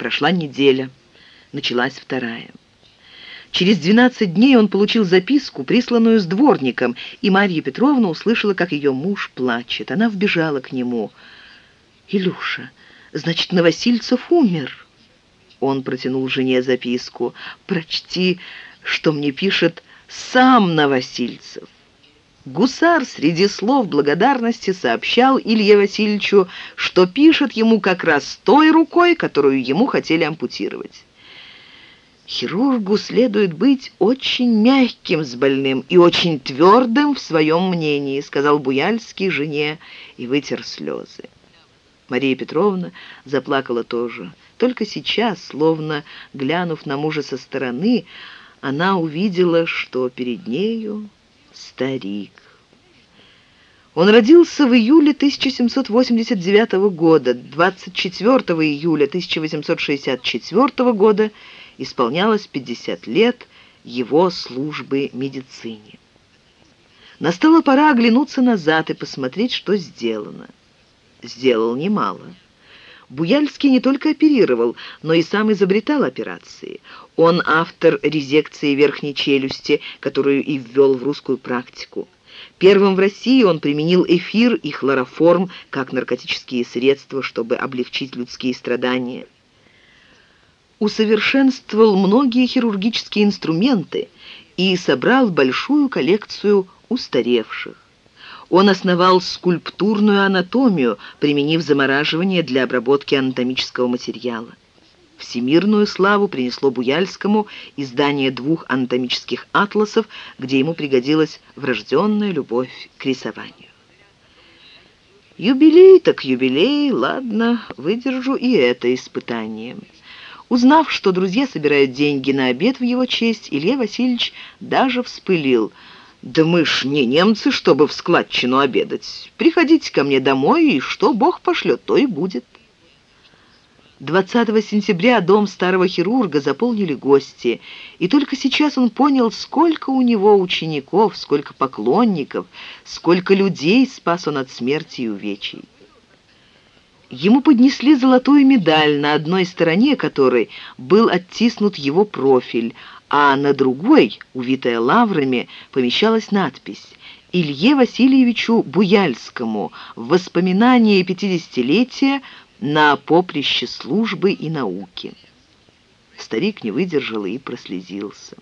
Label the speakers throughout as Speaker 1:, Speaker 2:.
Speaker 1: Прошла неделя, началась вторая. Через 12 дней он получил записку, присланную с дворником, и Марья Петровна услышала, как ее муж плачет. Она вбежала к нему. «Илюша, значит, Новосильцев умер?» Он протянул жене записку. «Прочти, что мне пишет сам Новосильцев». Гусар среди слов благодарности сообщал Илье Васильевичу, что пишет ему как раз той рукой, которую ему хотели ампутировать. Хирургу следует быть очень мягким с больным и очень твердым в своем мнении, сказал Буяльский жене и вытер слезы. Мария Петровна заплакала тоже. Только сейчас, словно глянув на мужа со стороны, она увидела, что перед нею старик. Он родился в июле 1789 года, 24 июля 1864 года исполнялось 50 лет его службы медицине. Настала пора оглянуться назад и посмотреть, что сделано. Сделал немало. Буяльский не только оперировал, но и сам изобретал операции. Он автор резекции верхней челюсти, которую и ввел в русскую практику. Первым в России он применил эфир и хлороформ как наркотические средства, чтобы облегчить людские страдания усовершенствовал многие хирургические инструменты и собрал большую коллекцию устаревших. Он основал скульптурную анатомию, применив замораживание для обработки анатомического материала. Всемирную славу принесло Буяльскому издание двух анатомических атласов, где ему пригодилась врожденная любовь к рисованию. Юбилей так юбилей, ладно, выдержу и это испытание. Узнав, что друзья собирают деньги на обед в его честь, Илья Васильевич даже вспылил. «Да мы ж не немцы, чтобы в складчину обедать. Приходите ко мне домой, и что Бог пошлет, то и будет». 20 сентября дом старого хирурга заполнили гости, и только сейчас он понял, сколько у него учеников, сколько поклонников, сколько людей спас он от смерти и увечий. Ему поднесли золотую медаль, на одной стороне которой был оттиснут его профиль, а на другой, увитая лаврами, помещалась надпись «Илье Васильевичу Буяльскому в воспоминание пятидесятилетия на поприще службы и науки». Старик не выдержал и прослезился.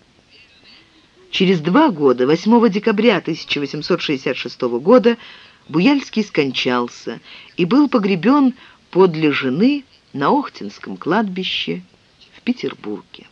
Speaker 1: Через два года, 8 декабря 1866 года, Буяльский скончался и был погребен подле жены на Охтинском кладбище в Петербурге.